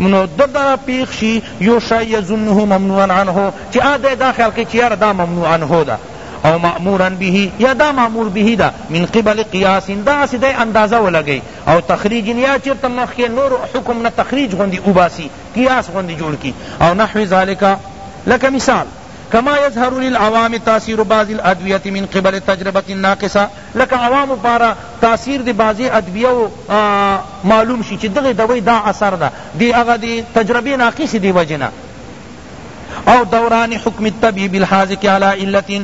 نو ده ته پیښ شي یو شی یظنه ممنوعا عنه چی آ دی دا خیال کئی چی یاره دا ممنوع عنه ده او مامورا به یا دا مامور به ده من قبل قیاس دا هسی دی اندازه ولګی او تخریج یا چرته مخکی نور حکم نه تخریج غوندی اوباسی قیاس غوندی جوړ کی او نحو ذلک لکه مثال کما یظهر للعوام تاثیر بعض الادویة من قبل تجربة ناقصة لکه عوامو پاره تاثیر د بعضی ادویو معلوم شی چی دغی دوی دا اثر ده د هغه د تجربی ناقصی دی وجی نه او دوران حکم الطبیب الحاذق علی علة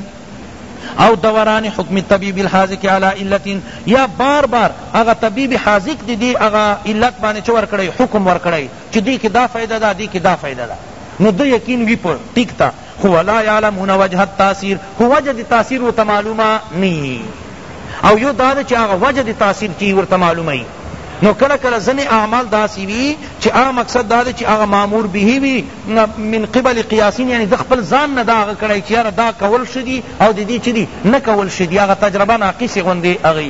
او دوران حکم الطبیب الحاذق علی علة یا بار بار هغه طبیب حاذق دی دی هغه علت باندې چه ورکړی حکم ورکړی چی دی کی دا فائدہ دا دی کی دا فائدہ دا نو ده یقین وی په ټیک تا خو ولا یعلمون وجه التاثیر خو وجه دی تاثیر ورته معلومه نی او یو دا ده چی هغه وجه دی تاثیر چی ورته معلومه ای نو کله کله زنی اعمال داسی وی چی هغه مقصد دا ده چی هغه مامور به وی من قبل قیاسین یعنی د خپل ځان نه دا هغه کړی چی یاره دا کول شدی او د دې چی دی نه کول شدی هغه تجربه ناقص غوندی هغه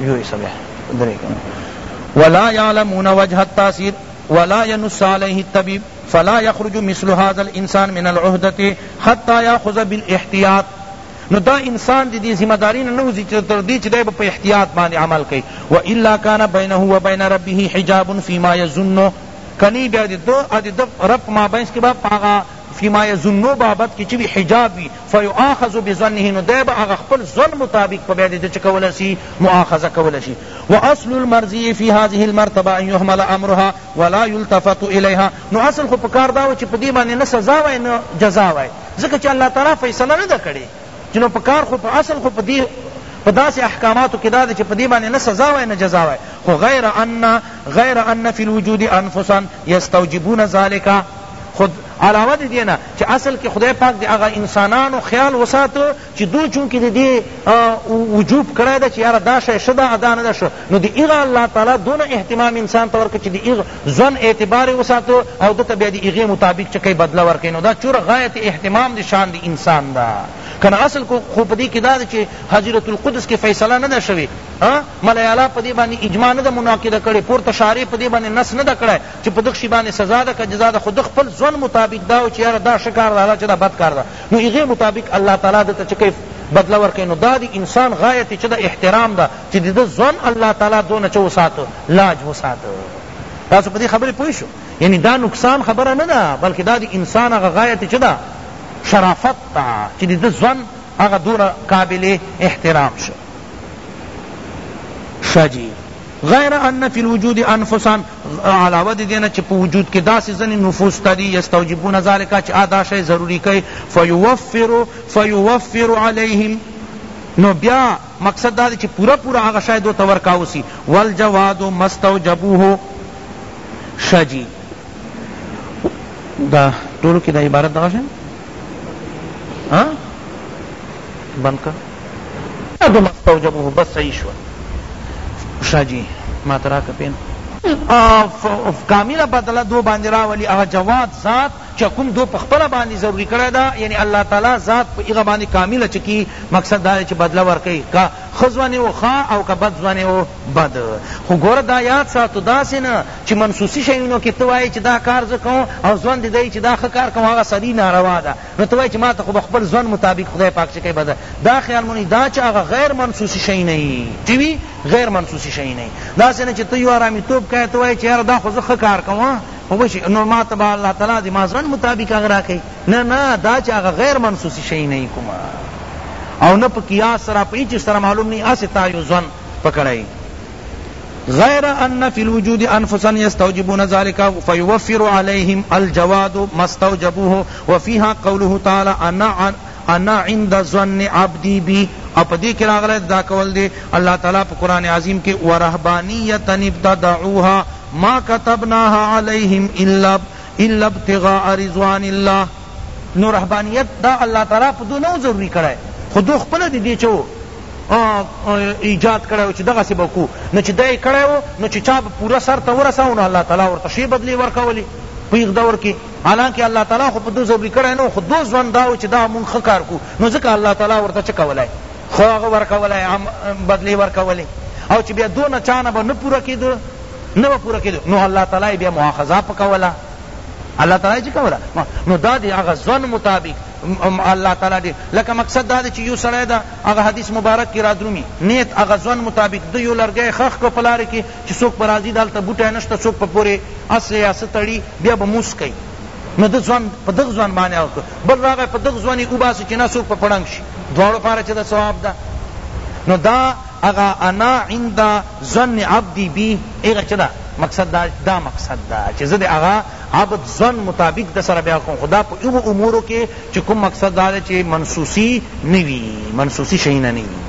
جوړي سبه درې کنه ولا يعلمون وجه التاثير ولا ينص عليه الطبيب فلا يخرج مثل هذا الانسان من العهدة حتى ياخذ بالاحتياط نو دا انسان دی دی ذمہ داری نه نوزی چې تر دې چې دی په احتیاط باندې عمل کوي و الا کان بینه و بین ربه حجاب فيما يظن کنی بیا دې دو ادي د رب ما بینس کې با پاغا فيما يظنو بابت کی چه وی حجاب وی فيؤاخذ بظنه نو دی به هغه خپل ظن مطابق په بیا دی چه کولای سی مؤاخذه کولای شی واصل المرضی فی هذه المرتبه ان يهمل امرها ولا يلتفت الیها نو اصل خو پکار دا و چه په دی باندې نه سزا وای نه جزا وای ځکه چه الله تعالی فیصله نه ده کړی چنو پکار خو په اصل خو په دی په داسې احکاماتو کې دا چې په دې باندې نه سزا وای نه جزا وای خو غیر ان غیر ان فی الوجود انفسا یستوجبون ذالک خود علاوه د دې نه چې اصل کې خدای پاک د هغه انسانانو خیال وساتو چې دو چونکې د دې وجوب کړی ده چې یاره دا شی ښه ده ادا نه ده ښه نو د هغه الله تعالی دونه اهتمام انسان ته ورکړي چې د هغه ځوان اعتبار یې وساتو او ده ته بیا د هغې مطابق چې کوي بدله ورکوي نو دا چور غایت اهتمام د شان د انسان ده کنه اصل کو خو پدی کې دا چې حضرت القدس کې فیصله نه ده شوی ملایالا پدی باندې اجماع نه ده منعقده کړي پورته شارع پدی باندې نس نه ده کړی چی په دغ شی باندی سزا ده که جزا ده خو ده خپل ظن مطابق دا و چی یاره دا ښه کار ده دا چه دا بد کار ده نو هغه مطابق الله تعالی ده ته چه کیف بدله ورکوي نو دا دی انسان غایت چه ده احترام ده چی د ده ظن الله تعالی دونه چه وساته لاج وساته تاسو په دې خبرې پوه شو یعنی دا نقصان خبره نه ده بلکې دا د انسان هغه غایت چې ده شرافت ده چې د ده ځوان هغه دونه قابل احترام شو ښه جی غیر ان فی الوجود انفسا علاوه د دې نه چې په وجود کې داسې ځنې نفوس شته دي یستوجبون ذلک چې آ دا شی ضروري کوي فیوفر فیوفر علیهم نو بیا مقصد دا دی چې پورا پورا هغه شی دوی ته ورکاو سي والجواد مستوجبوه شجی دا ټولو کې دا عبارت دغه شی ها بند کا ادو مستوجبه بس صحیح شو شاجی ما تراکه پین کامله بدله دو باندې راولي هغه جواد ذات چې کوم دو په خپله باندې ضروري کړی ده یعنی الله تعالی ذات په هغه باندې کامله چې کی مقصد دا چې بدله ورکوي که ښه ځوانې و ښه او که بد ځوانې و بد خو ګوره دا یاد ساتو داسې نه چی منسوسی شیونو کی ته وایی چی دا کار زه کوم او ځوان دی دایی چی دا ښه کار کوم هغه سری ناروا ده نو ته وایی چی ماته خو به خپل ځوان مطابق خدای پاک چه کئی بس دا خیال مونی دا چی هغه غیر منسوسی شیونه یی چی وی غیر منسوسی شیونه یی داسی نه چی ته یو ارامی توب کئی ته وایی چی یاره دا خو زه ښه کار کوم خو بس نو ماته به الله تعالی زما ځوان مطابق هغه راکئی نه نه دا چی هغه غیر منسوسی شیونه یی کوم او نه په قیاس سره په هیچ سره معلوم نه یی هسی تا یو ځوان پکړی غیر ان فی الوجود انفسا یستوجبون ذلک فیوفر علیہم الجواد ما استوجبوه وفیہا قوله تعالی انا انا عند ظن عبدی بی او په دې کې راغلی دا کول دی الله تعالی په قرآن عظیم کې ورهبانیتا ابتدعوها ما كتبناها علیهم الا الا ابتغاء رضوان الله نو رهبانیت دا الله تعالی په دو نو ضروری کړی خو دو خپل دی دی چو ایجاد کړی و چې دغسې به کو نو چې دی کړی و نو چې چا به پوره سر ته ورساو نو الله تعالی ورته ښې بدلې ورکولې په یغ دور کې حالانکه الله تعالی خو په دو ضروري کړی نه خو دو ځوند دا و چې دا مونږ ښه کار کو نو ځکه الله تعالی ورته څه کولای خو هغه ورکولای بدلې ورکولې او چې بیا دونه چا نه به نه پوره کېدو نه به پوره کېدو نو الله تعالی بیا مؤاخذه په کوله الله تعالی چې کوله نو دا دی هغه ځن مطابق الله تعالی دی لکه مقصد دا دی چې یو سړی دا هغه حدیث مبارک کې رادرومي نیت هغه ځن مطابق د یو لرګی خخ کو پلار کې چې څوک پر راضي دالته بوټی نشته څوک په پورې اس یا ستړي بیا به موس کوي نو د ځوان په دغ ځوان باندې او بل راغی په دغ ځواني وباسي چې نه څوک په پړنګ شي دواړو پاره چې دا ثواب ده نو دا هغه انا عند ظن عبدی بی هغه چه ده مقصد دا دا مقصد ده چه زه د هغه عبد ظن مطابق د سره بیان کوم خو دا په هغو امورو کی چه کوم مقصد دا ده چه منسوسی نه وی منسوسی شیونه نه وی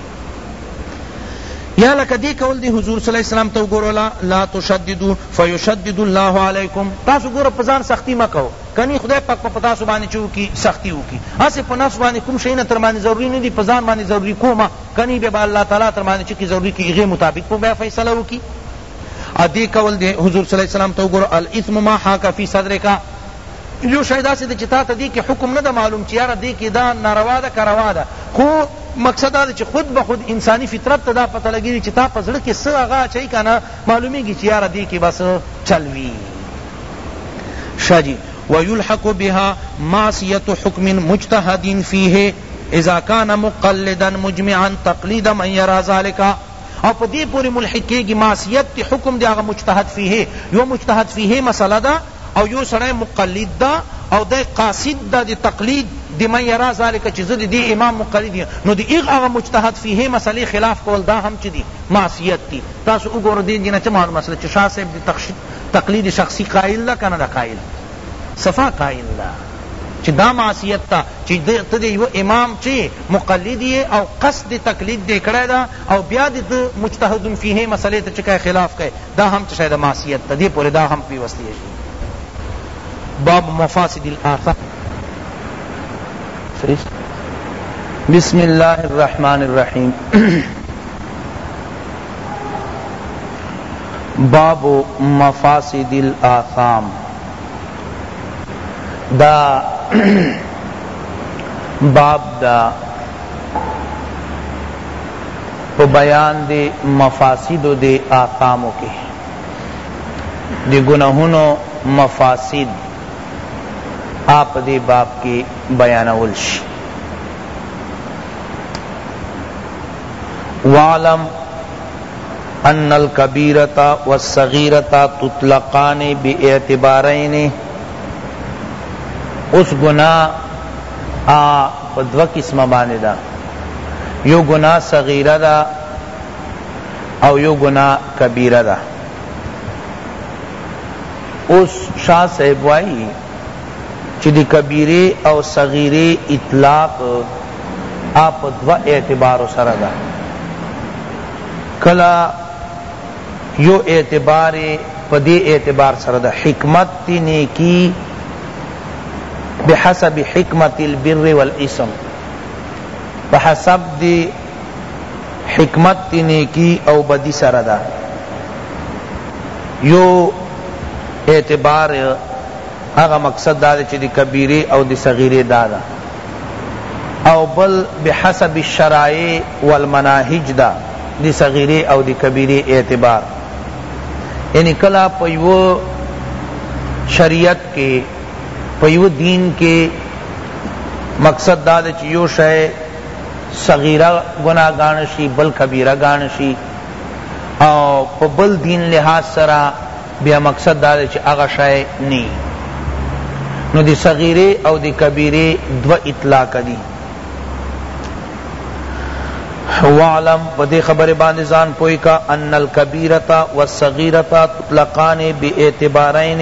یا لکه دی قول دی حضور صلی اللہ علیہ وسلم ته وګوره لا لا تشددوا فیشدد الله علیکم تاسو ګوره په ځان سختی مه کوئ کنی خدای پاک په تاسو باندې چه وکړي سختی وکړي هسې په نفس باندې کوم شیونه تر باندې ضروري نه دي په ځان باندې ضروري کومه کنی بیا به الله تعالی تر باندې چکی ضروری کی هغه مطابق په بیا فیصله وکی ا دی کول دی حضور صلی الله علیه وسلم تو ګور الاثم ما حاک فی صدرک یو شای داسې ده چې تا ته دې کې حکم نه ده معلوم چې یاره دې کې دا ناروا ده که روا ده خو مقصد دا چې خود به خود انسانی فطرت ته دا پته لګېږي چې تا په زړه کې څه هغه اچوي که نه معلومېږي چې یاره دې کې بس چل وي شاه جی ويلحق بها معصية حكم مجتهد فيه اذا کان مقلدا مجمعا تقلید من یری ذلک او په دې پورې ملحق کیږي معصیت تی حکم د هغه مجتهد فیه یو مجتهد فیه مسله ده او یو سړی مقلد ده او دی قاصد ده د تقلید د من یری ذلک چې زه د دې امام مقلد یم نو د هغه مجتهد فیه مسلې خلاف کول دا هم چې دی معصیت دی تاسو وګوره دې دینه څه معلومه شوه چې شاه صاحب د تقلید شخصی قائل ده کنه ده قائل صفا قائل ده چی دا معصیت تا چی ته دی یو امام چی مقلد یی او قصد تقلید دی کړی دا او بیا دی ته مجتهد فیه مسئلې ته چکه خلاف کئ دا هم چشه دا معصیت تا دی پوری دا هم پیوستی شی باب مفاسد الاثار بسم الله الرحمن الرحیم باب مفاسد الآثام دا باب دا په بیان دی مفاسد دی آثامو کې دی گناهونو مفاسد آپ دی باب کې بیانول شي واعلم ان الکبیرة والصغیرة تطلقان باعتبارین اوس گناه آ په دوه قسمه باندې ده یو گناه صغیره ده او یو گناه کبیره ده اوس شاه صاحب وائی چی د کبیرې او صغیرې اطلاق ئا په دوه اعتبارو سره ده کله یو اعتبار ئې په دې اعتبار سره ده حکمت د نیکی بحسب حکمت البر والاسم په حسب د حکمت تی نیکی او بدی سره ده یو اعتبار هغه مقصد دا چې د کبیره او د صغیره دا ده او بل بحسب الشرایع والمناهج دا د صغیره او د کبیره اعتبار یعنی کلا په یو شریعت کې په یو دین کې مقصد دا چې یو شی صغیره ګناه ګانه شي بل کبیره ګانه شي او په بل دین لحاظ سره بیا مقصد دا دی چې هغه شی نه نو دی صغیره او دی کبیره دو اطلاق دی وعلم و دی خبر باندې ځان پوی کا ان الکبیرتا والصغیرتا تطلقان بی اعتبارین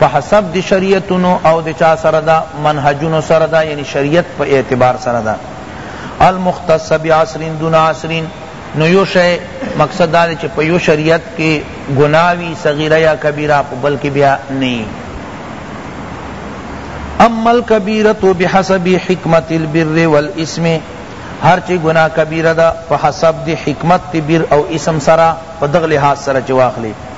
په حسب د شریعتونو او د چا سره ده منهجونو سره ده یعنی شریعت په اعتبار سره ده المختص بعصر دون عصر نو یو شی مقصد دا چې په یو شریعت کې گناوی صغیره یا کبیره په بل کې بیا نه اما الكبیرة بحسب حکمت البر والاسم هر چی گناہ کبیره ده په حسب دی حکمت بر او اسم سره په دغه لحاظ سره چې واخلي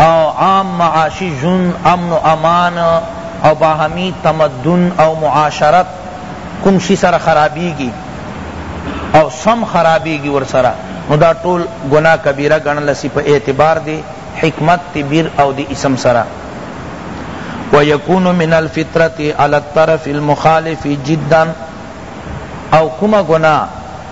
او عام معاشی ژوند امن و امان او باهمی تمدن او معاشرت کوم شی سره خرابیږی او سم خرابیږی ورسره نو دا ټول ګناه کبیره ګڼل سی په اعتبار دی حکمت تی بیر او دی اسم سره ويكون من الفطرة على الطرف المخالف جدا او کما گناہ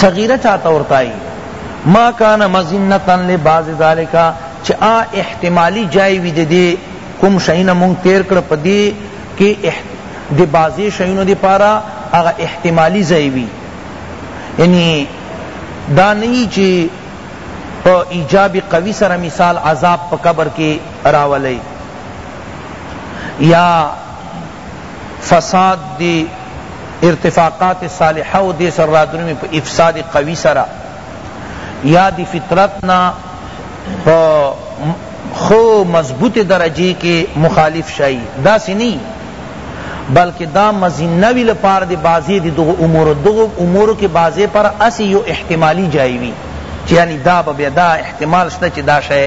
صغیره چاته ورتای ما کان مزنتا لبعض ذالک چې آ احتمالی جای وی دې کوم شین مونږ تیر کړ پدې کې د بازي شینو دی پارا هغه احتمالی ځای وی یعنی دا نه چې په ایجاب قوی سره مثال عذاب په قبر کې راولي یا فساد دی ارتفاقات صالحه او دی سره رادرومی په افساد قوی سره یا دی فطرت نه په خو مضبوط درجه کې مخالف شای دا سنی بلکہ دا مزینہ وی لپار دی بازی دی دو امور دو امور کے بازی پر اسی یو احتمالی جائی وی یعنی دا بیا دا احتمال شتا چی دا شے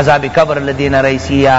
عذاب قبر لدین رئیسی یا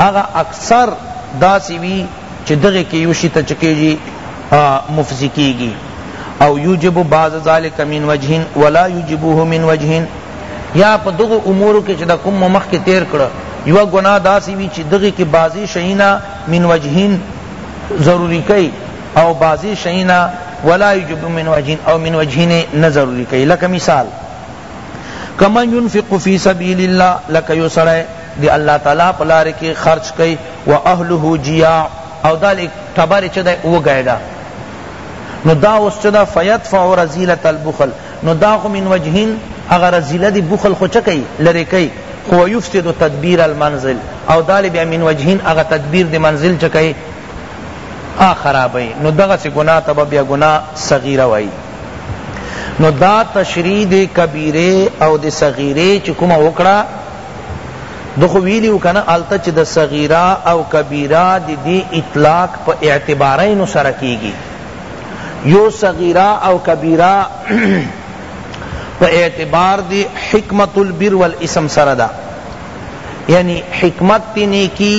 هغه اکثر داسی وی چه دغی کی یو شی ته چه کیږی مفضی کیږی او یوجب بعض ذلک من وجه ولا یوجبه من وجه یا په دغو امورو کې چې دا کوم مخ کې تیر کړ یو ګناه داسې وی چې دغه کې بعضی شینا من وجهین ضروری کوي او بعضی شینا ولا یجب من وجهین او من وجهین نه ضروری کوي لکه مثال کمن ينفق فی سبیل الله لکه یو سړی د الله تعالی په لار کی خرچ کئ واهله جیاع او دا ټبر چه دی وږی ده نو دا اوس چه ده فیدفع رزیلت البخل نو دا خو من وجهین اغا رزیلت دی بخل خو چه کئی لرے کئی خو یفسد تدبیر المنزل او دا بیا من وجهین اغا تدبیر دی منزل چه کئی آ خرابی نو دغه سی گناہ تبا بیا گناہ صغیره وئی نو دا تشریح دی کبیره او دی صغیره چه کومه وکړه ده خو ویلیو کنه هلته چی د صغیره او کبیره د دی اطلاق په اعتبارینو سره کیږي یو صغیره او کبیره په اعتبار دی حکمت البر والاسم سره ده یعنی حکمت تی نیکی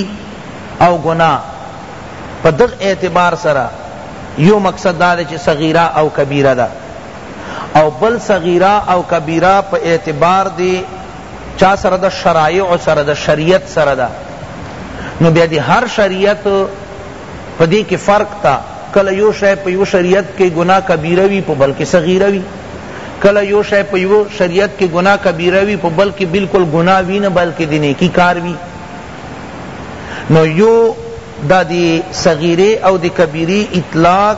او گناہ په دغ اعتبار سره یو مقصد دا چې صغیره او کبیره ده او بل صغیره او کبیره په اعتبار دی چا سره ده شرایعو سره ده شریعت سره ده نو بیا دی هر شریعت په دې کې فرق تا کله یو شی په یو شریعت کې ګناه کبیره وي په بل کې صغیره وي کله یو شی په یو شریعت کې ګناه کبیره وي په بل کې بالکل ګناه وي نه بلکې د نیکی کار وي نو یو دا دی صغیره او دی کبیره اطلاق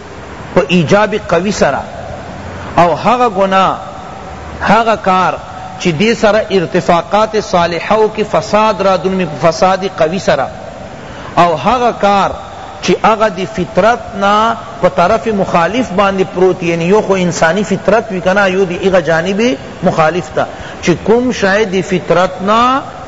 په ایجاب قوی سره او هغه ګناه هغه کار چی دی سره ارتفاقات صالحو کی فساد را دنمی فساد قوی سره او هغه کار چی هغه دی فطرت نا په طرف مخالف باندې پروت یعنی یو خو انسانی فطرت وی کنا یو دی هغه جانب مخالف تا چی کوم شای دی فطرت نا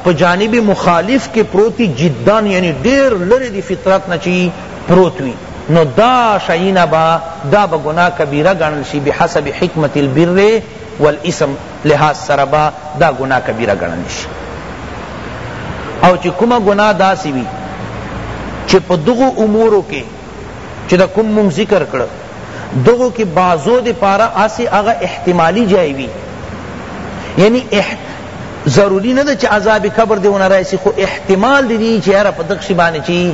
په جانب مخالف کې پروتی جدا یعنی ډیر لری دی فطرت نا چی پروت وی نو دا شئینا با دا به ګناه کبیره ګڼل شی بحسب حکمت البر والاسم لحاظ سره با دا ګناه کبیره ګڼل شی او چی کومه ګناه داسی وی چی په دغو امورو کې چی دا کوم مونږ ذکر کړ دغو کې بازو دی پارا آسی اغا احتمالی جای وی یعنی احت ضروری نه ده چې عذاب قبر دی ونه راشي خو احتمال دی چې یاره په دغه شی باندې چې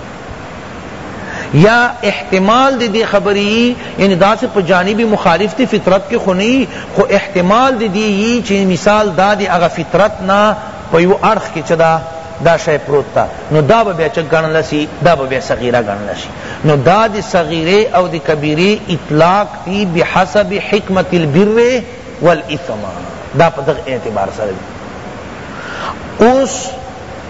یا احتمال دی دی خبری یی یعنی دا سے پا جانب مخالف تی فطرت کی خو نئی خو احتمال دی دی یی چی مثال دا دی اغا فطرت نا پا یو اړخ کی چی دا دا شی پروت تا نو دا با بیا چک گنل سی دا با بیا صغیرہ گنل سی نو دا دی صغیرے او دی کبیرے اطلاق تی بحسب حکمت البر والاثم دا پا دغ اعتبار سر دی اوس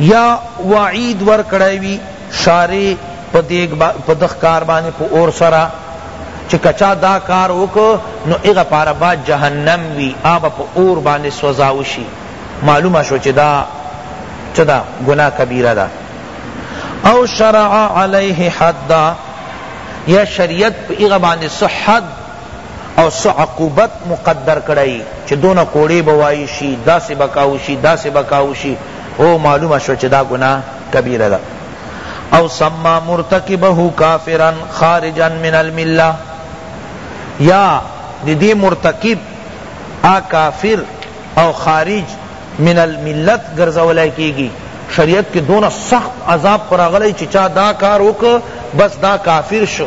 یا وعید ورکړی وی شارع په دغ کار باندې په اور سره چه که چا دا کار وکړ نو هغه پاره به جهنم وی هغه به په اور باندې سوزاو شی معلومه شو چه دا چه دا گناه کبیره ده او شرع علیه حد یا شریعت په هغه باندې صحت او څه عقوبت مقدر کړی چه دونه کوړی به وایی شی داسی به کاو شی داسی به کاو شی او معلومه شوه چه دا ګناه کبیره ده او سما مرتکبه کافرا خارجا من الملة یا دی دی مرتکب آ کافر او خارج من الملت گرزولی کیگی شریعت کی دونه سخت عذاب پر غلی چی چا دا کار وک بس دا کافر شو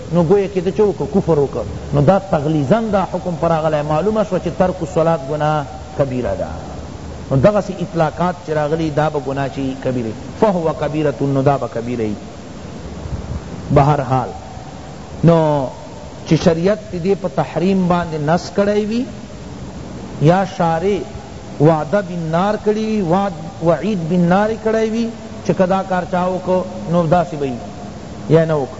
نو گویا که ده چه وکړ کفر وکړ نو دا تغلیظا دا حکم پر راغلی معلومه شوه چه ترک الصلاة گناه کبیره ده نو دغه سی اطلاقات چه راغلی دا به گناه چی کبیره فهو کبیرة نو دا به کبیره ای بهر حال نو چه شریعت دی په تحریم باندې نس کړی وی یا شارع وعده بالنار کړی وی وعد وعید بالنار کړی وی چه کدا کار چاو کو نو داسی بی یا نوک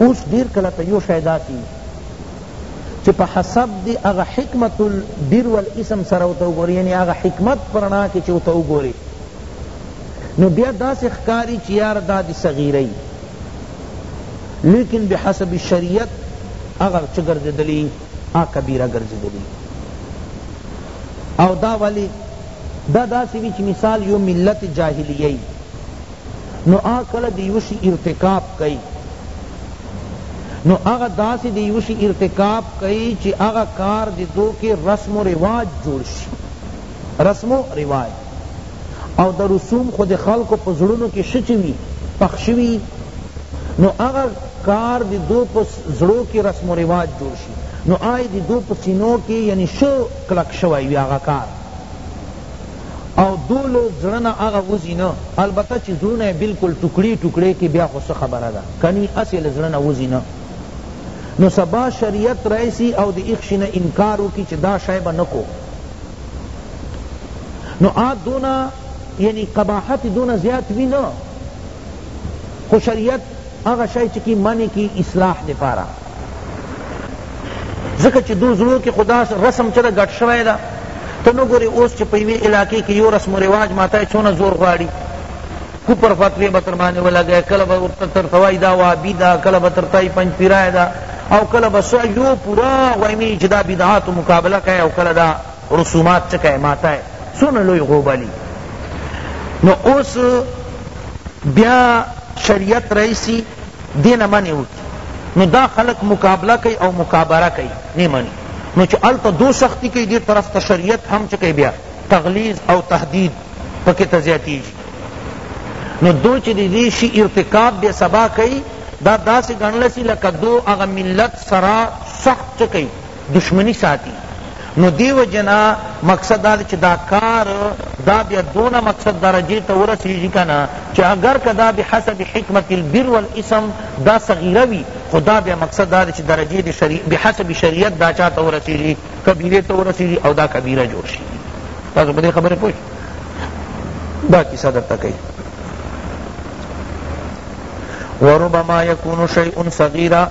اوس ډیر کله ته یو شای دا کی چی په حسب دی اغا حکمت البر والاسم سره او تو گوری یعنی اغا حکمت پرنا کی چی او تو گوری نو بیا دا سے خکاری چی یار دا دی صغیری لیکن بحسب شریعت اغا چه گرزدلی آ کبیرہ گرزدلی او دا ولی دا دا سی وی چی مثال یو ملت جاہلیی نو هغه کله د یوه شي ارتکاب کوي نو هغه داسې د یوه شي ارتکاب کوي چې هغه کار د دو کې رسم و رواج جوړ شي رسم و رواج او د رسوم خو د خلکو په زړونو کې څه چې وي پخ شوي نو هغه کار د دو په زړو کې رسم و رواج جوړ شي نو آی د دو په سینو کې یعنی شو کلک شوی وي هغه کار او دو له زړه نه هغه وزی نه البته چی زړونه یې بلکل ټوکړی ټوکړی کی بیا خو څه خبره ده کنی هسی له زړه نه وزی نه نو سبا شریعت راشی او د ایخ شی نه انکار وکی چی دا شی به نه کو نو آ دونه یعنی قباحت دونه زیات وی نه خو شریعت هغه شی چی کی منع کی اصلاح دپاره ځکه چې دو زړو کې خدا رسم چې دا ګډ شوی ده ته نو ګورې اوس چې په یوې علاقې کې یو رسم و رواج ماته څونه زور غواړي کوپر فتوی به تر باندې ولګی کله به ورته تر توای دا وابی دا کله به تر تای پنج پیرای دا او کله به سو یو پورا وایمی چې دا بدعات مقابله کوي او کله دا رسومات څه کوي ماته څونه لوی غوبلی نو اوس بیا شریعت رئیسی دې نه منع وکړي نو دا خلق مقابله کوي او مکابره کوي نه مني نو چې هلته دو سختی کوي دې طرف ته شریعت هم چې کوي بیا تغلیظ او تهدید پکې ته زیاتېږي نو دو چې د دې شي ارتکاب بیا سبا کوي دا داسې ګڼلی سي لکه دو هغه ملت سره سخت چې کوي دشمنی ساتی نو دی وجه نه مقصد دا دی چی دا کار دا بیا دونه مقصد درجه ته ورسیږی کنه چی اگر که دا بحسب حکمت البر والاسم دا صغیره وی خو دا بیا مقصد دا دی چی درجه دی شریع بحسب شریعت دا چاته ورسیږی کبیره ته ورسیږی او دا کبیره جوړ شی تاسو په دې خبره پوه دا کیسه درته کوي وربما يكون شيء صغيرا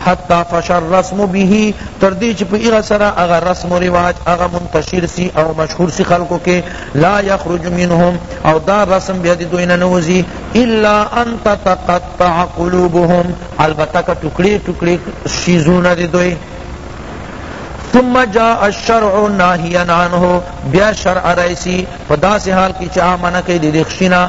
حتی فشی الرسم به تر دې چې په هغه سره هغه رسم و رواج هغه منتشر سی او مشهور سی خلقو کې لا یخرج منهم او دا رسم بیا د دوی نه نه وځي الا ان تتقطع قلوبهم البته که ټکړې ټکړې شي زړونه د دوی ثم جاء الشرع ناهيا عنه بیا شرع رئیسی په داسې حال کې چې آمنه کې د دخشینا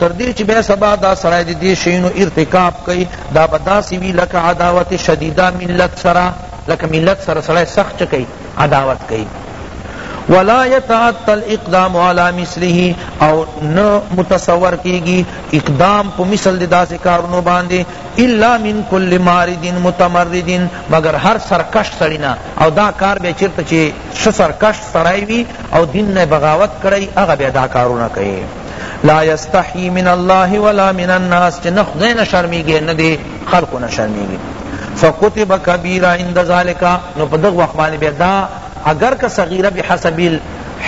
تر دې چې بیا سبا دا سړی د دې شیونو ارتکاب کوي دا به داسې وي لکه عداوت شدیده ملت سره لکه ملت سره سړی سخت چه کوي عداوت کوي ولا يتعطل اقدام على مثله او نه متصور کیږي اقدام په مثل د داسې کارونو باندې الا من كل مارد متمرد مگر هر سرکش سړی نه او دا کار به چیرته چې سرکش سړی وي او دین نه بغاوت کړی هغه به دا کارونه کوي لا یستحی من الله ولا من الناس چه نه خدای نه شرمیږي نه دی خلقو نه شرمیږي فکتب کبیرا عند ذالک نو په دغه وخت باندې بیا دا اگر که صغیره بحسب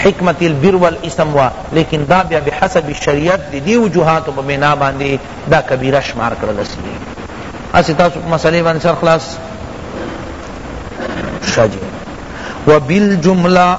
حکمت البر والاسم وا لیکن دا بیا بحسب شریعت دی دی وجوهات په بنا باندې دا کبیره شمار کړل سی اسی تاسو مسئلے باندې سر خلاص شاجی وبالجمله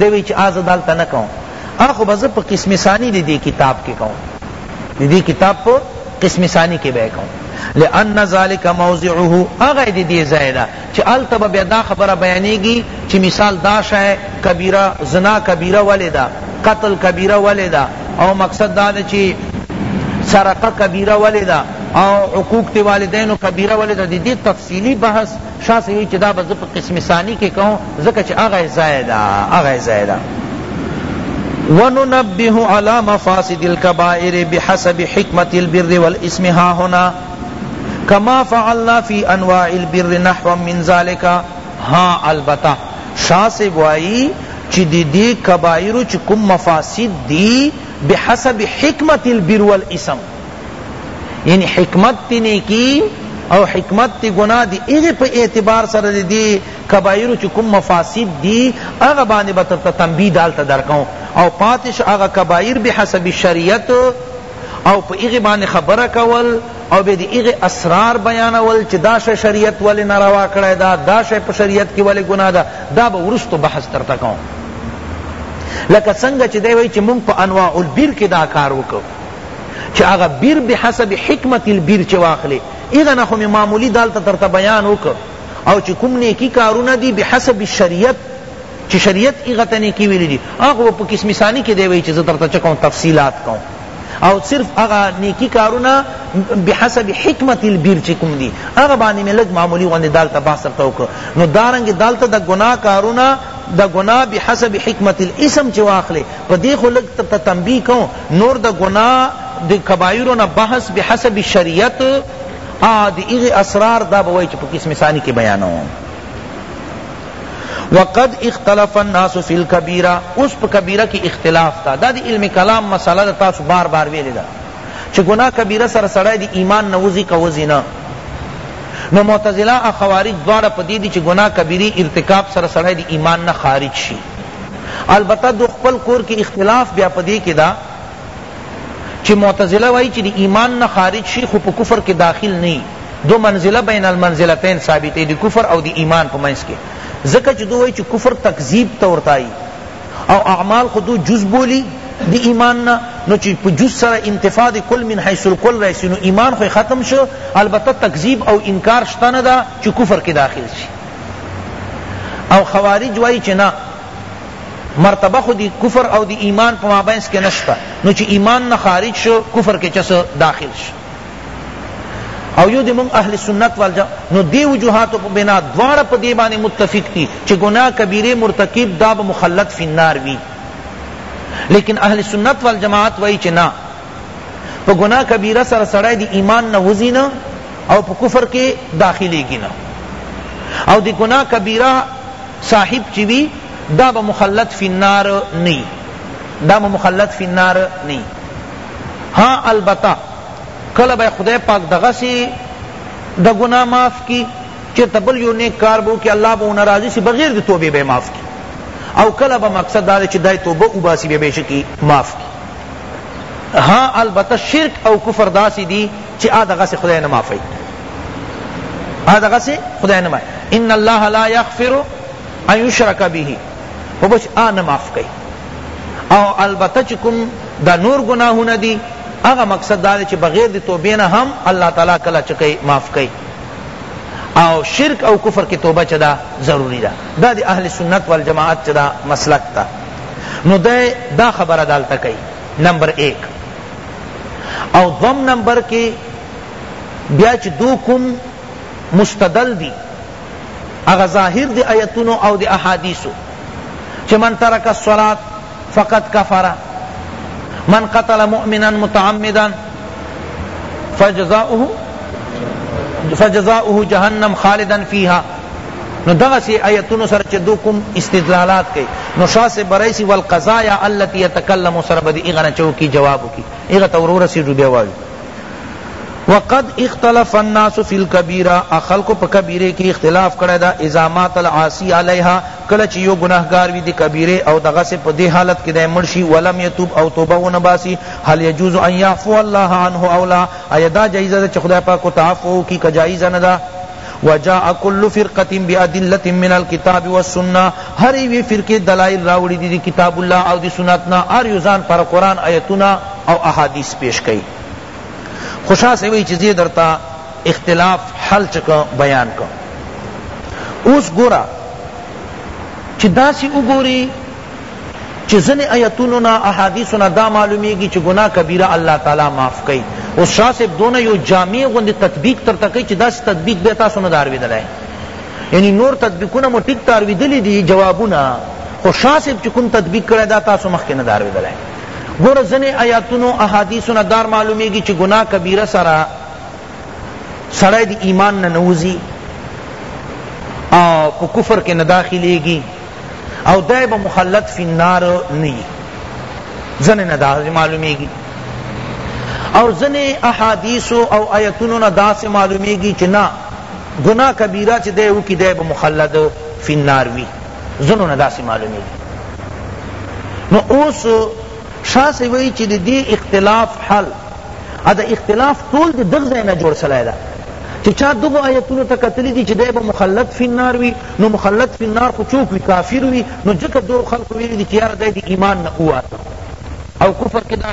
دی وی چی آ زه دالته نه کوم آ خو به زه په قسم ثانی دی دی کتاب کی کوم دی دی کتاب په قسم ثانی کی به کوم لان ذلک موضعه اغه دی دی ځای ده چی آلته به بیا دا خبره بیانیږي چی مثال دا شای کبیره زنا کبیره ولی ده قتل کبیره ولی ده او مقصد دا ده چی سرقه کبیره ولی ده او عقوق تی والدین کبیره ولی ده دی دی تفصیلی بحث شاه صیب وی چی دا به زه په قسم ثانی کی کوم ځکه چی هغه ځای ده هغه ځای ده وننبه علی مفاسد الكبائر بحسب حکمت البر والاسم ها هنا کما فعلنا فی انواع البر نحو من ذالک ها البتہ شاہ سے گوائی چی دی دی کبائر چی کم مفاسد دی بحسب حکمت البر والاسم یعنی حکمت تی نیکی او حکمت تی گناہ دی اغی پا اعتبار سر دی, دی کبائرو چی کم مفاسد دی اغا باندی بطر تا تنبیح دالتا درکاؤں او پاتش اغا کبائر بحسب شریعت او پا اغی باندی خبر کول او بے دی اغی اسرار بیانول چی دا شے شریعت ولی نروا کڑے دا دا شے پا شریعت کی ولی گناہ دا دا با ورستو بحث در تکاؤں لکہ سنگا چی دے وی چی منگ پا انواع البر کی دا کار وکو چه هغه بیر بحسب حکمت البیر چه واخلی ایغه نه خو می معمولی دالته ترته بیان وک او چه کوم نیکی کارونه دی بحسب شریعت چه شریعت ایغه ته نیکی ویلی دی هغه په قسم ثانی کې دی وی چه زه ترته چکم تفصیلات کوم او صرف هغه نیکی کارونه بحسب حکمت البیر چه کوم دی هغه باندې می لګ معمولی غوندې دالته بحث ترته وک نو دارنګ دالته د گناه کارونه د گناه بحسب حکمت الاسم چه واخلی په دې خو لږ درته تنبیه کوم نور د ګناه د کبایرو نه بحث بحسب شریعت آ د هغه اسرار دا به وای چې په قسم ثانی کې بیانوم وقد اختلف الناس فی الکبیرہ اس پا کبیرہ کی اختلاف تا دا دی علم کلام مسئلہ دا تاسو بار بار ویلی دا چھ گناہ کبیرہ سر سڑای دی ایمان نوزی کوزی نا نو معتزلہ خوارج دوارا پا دیدی چھ گناہ کبیری ارتکاب سر سڑای دی ایمان نا خارج شی البته دو خپل کور کې اختلاف بیا په دې کې دا چې معتزله وایي چې د ایمان نه خارج شي خو په کفر کې داخل نه دو منزله بین المنزلتین ثابتې د کفر او د ایمان په منځ کې ځکه چې دوی چې کفر تکذیب ته ورتای او اعمال خو دو جز بولی د ایمان نه نو چې په جز سره انتفاع د کل من حیث الکل راشي نو ایمان خو ختم شو البته تکذیب او انکار شته نه ده چې کفر کې داخل شي او خوارج وایی چه نه مرتبه خو دی کفر او دی ایمان په مابینس کې نشته نو چې ایمان نه خارج شو کفر کې چس داخل شو او یو دی من اهل سنت والجا نو دی وجوهات په بنا دواړه په دی باندې متفق دي چې ګناه کبیره مرتکب دا به مخلد فی النار وی لیکن اهل سنت والجماعت وایي چې نه په ګناه کبیره سره سړی دی ایمان نه وزی نه او په کفر کې داخلیږي نه او دی ګناه کبیره صاحب چې وي دا به مخلد فی النار نه دا به مخلد فی النار نه ها البته کله به خدای پاک دغه سی د ګناه معاف کی چې تبل یو نیک کار بو کې الله به ناراضی سی بغیر د توبې به معاف کی او کله به مقصد دا چې دای توبه وباسی به بشکی معاف کی ها البته شرک او کفر داسی دی چی آ دغسی خدای نه معافی آ دغسی خدای نه معافی ان الله لا یغفر ان یشرک به و بس آ نه معاف کئی او البته چی کوم دا نور گناهونه دی هغه مقصد دا چې بغیر د توبې نه هم الله تعالی کله چکه معاف کوي او شرک او کفر کی توبه چدا ضروری دا دا دی اهل سنت والجماعت چدا مسلک تا نو ده دا خبره دالته کئی نمبر ایک او دوم نمبر کی بیا چی دو کم مستدل دی اغا ظاہر دی آیتونو او دی احادیثو چی من ترک الصلاة فقد کفر من قتل مؤمنا متعمدا فجزاؤه فجزاؤه جہنم خالدا فیها نو دغه سی آیتونو سره چې دو کوم استدلالات کوي نو شاه سے برایسی والقضایا التي يتكلم سره بدی اغه چو کی جواب کی اغه تورور سی جو بیا وایو وقد اختلف الناس في الكبيره اخلق په کبیره کې اختلاف کړی دا ازامات العاصی علیها کله چې یو ګناهګار وي د کبیره او دغه سه په دې حالت کې د مرشي ولم یتوب او توبه ونه باسي هل يجوز ان يعفو الله عنه او لا ايدا جایز ده چې خدای پاک کو تعفو کی کجایز نه ده وجاء کل فرقة بأدلة من الکتاب والسنة هر یوی فرقی دلائل راوړی دی دی کتاب الله او دی سنت نا هر یو ځان پر قرآن آیتونه او احادیث پیش کئی خو شاہ صاحب وئی چی زی درتا اختلاف حل چک بیان کا اوس گورا چی داسی اگوری چی ځنی ایتونو نه احادیثو نه دا معلومیږی چی ګناه کبیره الله تعالی معاف کئی اوس شاہ صاحب دونه یو جامع غوندی تطبیق ترته کئی چی داسی تطبیق بیا تاسو نه دارویدلای یعنی نور تطبیقونه مو ټیک تارویدلی دی جوابونه خو شاہ صاحب چی کوم تطبیق کړی دا تاسو مخکې نه دارویدلای ګوره ځنی ایتونو احادیثو نه دار معلومیږی چی ګناه کبیره سره سړی دی ایمان نه نوزی او په کفر کې نه داخلیږي او دی به مخلد فی النار نی زنه نه دا معلومیږي او زنه احادیث او آیتونو نه دا سه معلومیږي چې نه گناہ کبیرہ چې دی وکي دی به مخلد فی النار وی زنه نه دا سه معلومیږي نو اوس شاه سی وی چې دی اختلاف حل او د اختلاف تول دی دغ ځای نه جوړ سلی ده چی چا دغو آیتونو ته کتلی دی چی دی به مخلد فی النار وی نو مخلد فی النار خو چوک وی کافر وی نو ځکه دو خلقو ویلی دی چی یاره دی دی ایمان نه ووته او کفر کی دا